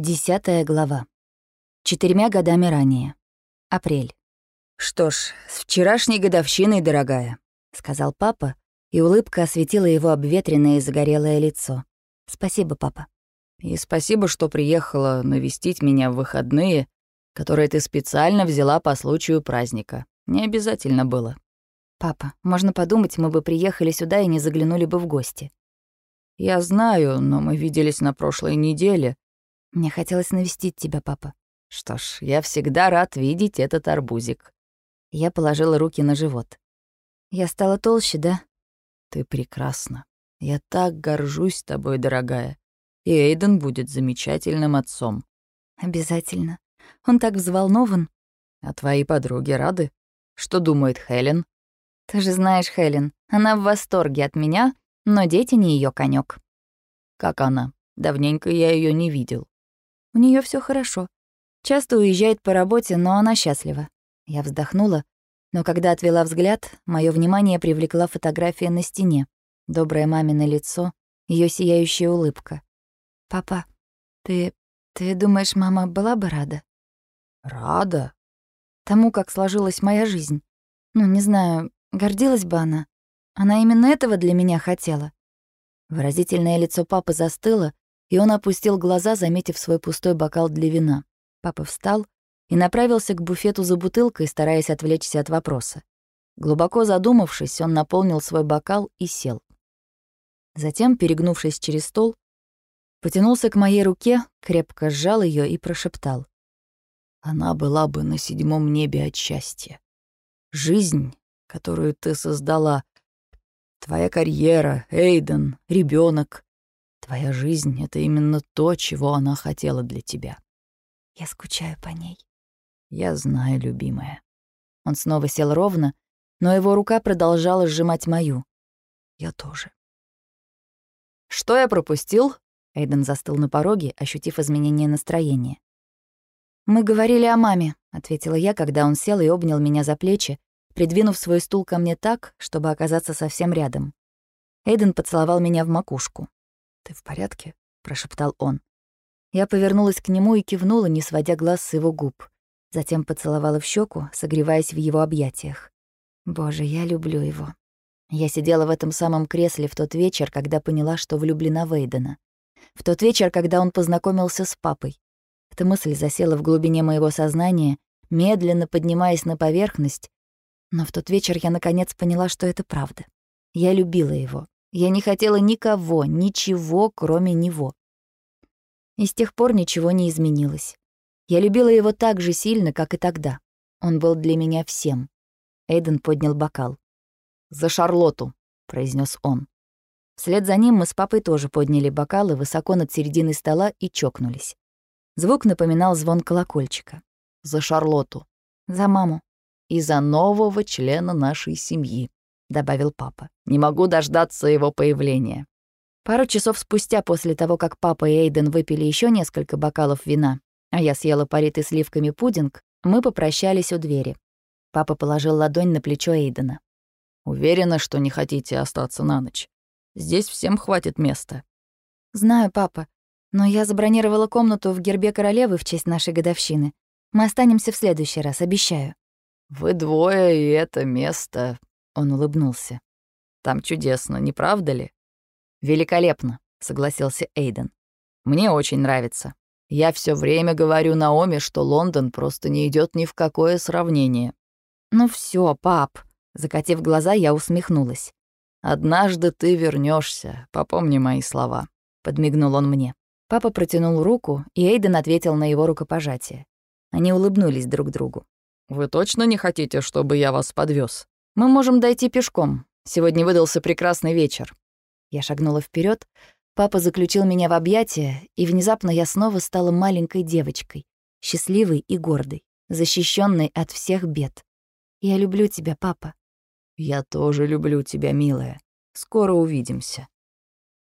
Десятая глава. Четырьмя годами ранее. Апрель. «Что ж, с вчерашней годовщиной, дорогая», — сказал папа, и улыбка осветила его обветренное и загорелое лицо. «Спасибо, папа». «И спасибо, что приехала навестить меня в выходные, которые ты специально взяла по случаю праздника. Не обязательно было». «Папа, можно подумать, мы бы приехали сюда и не заглянули бы в гости». «Я знаю, но мы виделись на прошлой неделе». «Мне хотелось навестить тебя, папа». «Что ж, я всегда рад видеть этот арбузик». Я положила руки на живот. «Я стала толще, да?» «Ты прекрасна. Я так горжусь тобой, дорогая. И Эйден будет замечательным отцом». «Обязательно. Он так взволнован». «А твои подруги рады? Что думает Хелен?» «Ты же знаешь Хелен. Она в восторге от меня, но дети не ее конек. «Как она? Давненько я ее не видел». «У нее все хорошо. Часто уезжает по работе, но она счастлива. Я вздохнула, но когда отвела взгляд, мое внимание привлекла фотография на стене, доброе мамино лицо, ее сияющая улыбка. «Папа, ты... ты думаешь, мама была бы рада?» «Рада?» «Тому, как сложилась моя жизнь. Ну, не знаю, гордилась бы она. Она именно этого для меня хотела». Выразительное лицо папы застыло, и он опустил глаза, заметив свой пустой бокал для вина. Папа встал и направился к буфету за бутылкой, стараясь отвлечься от вопроса. Глубоко задумавшись, он наполнил свой бокал и сел. Затем, перегнувшись через стол, потянулся к моей руке, крепко сжал ее и прошептал. «Она была бы на седьмом небе от счастья. Жизнь, которую ты создала, твоя карьера, Эйден, ребенок, твоя жизнь — это именно то, чего она хотела для тебя». «Я скучаю по ней», «Я знаю, любимая». Он снова сел ровно, но его рука продолжала сжимать мою. «Я тоже». «Что я пропустил?» Эйден застыл на пороге, ощутив изменение настроения. «Мы говорили о маме», — ответила я, когда он сел и обнял меня за плечи, придвинув свой стул ко мне так, чтобы оказаться совсем рядом. Эйден поцеловал меня в макушку. «Ты в порядке?» — прошептал он. Я повернулась к нему и кивнула, не сводя глаз с его губ. Затем поцеловала в щеку, согреваясь в его объятиях. Боже, я люблю его. Я сидела в этом самом кресле в тот вечер, когда поняла, что влюблена в Эйдена. В тот вечер, когда он познакомился с папой. Эта мысль засела в глубине моего сознания, медленно поднимаясь на поверхность, но в тот вечер я наконец поняла, что это правда. Я любила его. Я не хотела никого, ничего, кроме него. И с тех пор ничего не изменилось. Я любила его так же сильно, как и тогда. Он был для меня всем. Эйден поднял бокал. «За Шарлоту», — произнес он. Вслед за ним мы с папой тоже подняли бокалы высоко над серединой стола и чокнулись. Звук напоминал звон колокольчика. «За Шарлоту». «За маму». «И за нового члена нашей семьи», — добавил папа. «Не могу дождаться его появления». Пару часов спустя, после того, как папа и Эйден выпили еще несколько бокалов вина, а я съела политый сливками пудинг, мы попрощались у двери. Папа положил ладонь на плечо Эйдена. «Уверена, что не хотите остаться на ночь. Здесь всем хватит места». «Знаю, папа, но я забронировала комнату в гербе королевы в честь нашей годовщины. Мы останемся в следующий раз, обещаю». «Вы двое, и это место...» — он улыбнулся. «Там чудесно, не правда ли?» «Великолепно», — согласился Эйден. «Мне очень нравится. Я все время говорю Наоми, что Лондон просто не идет ни в какое сравнение. Ну все, пап, закатив глаза, я усмехнулась. Однажды ты вернешься, попомни мои слова, подмигнул он мне. Папа протянул руку, и Эйден ответил на его рукопожатие. Они улыбнулись друг другу. Вы точно не хотите, чтобы я вас подвез? Мы можем дойти пешком. Сегодня выдался прекрасный вечер. Я шагнула вперед, Папа заключил меня в объятия, и внезапно я снова стала маленькой девочкой, счастливой и гордой, защищенной от всех бед. Я люблю тебя, папа. Я тоже люблю тебя, милая. Скоро увидимся.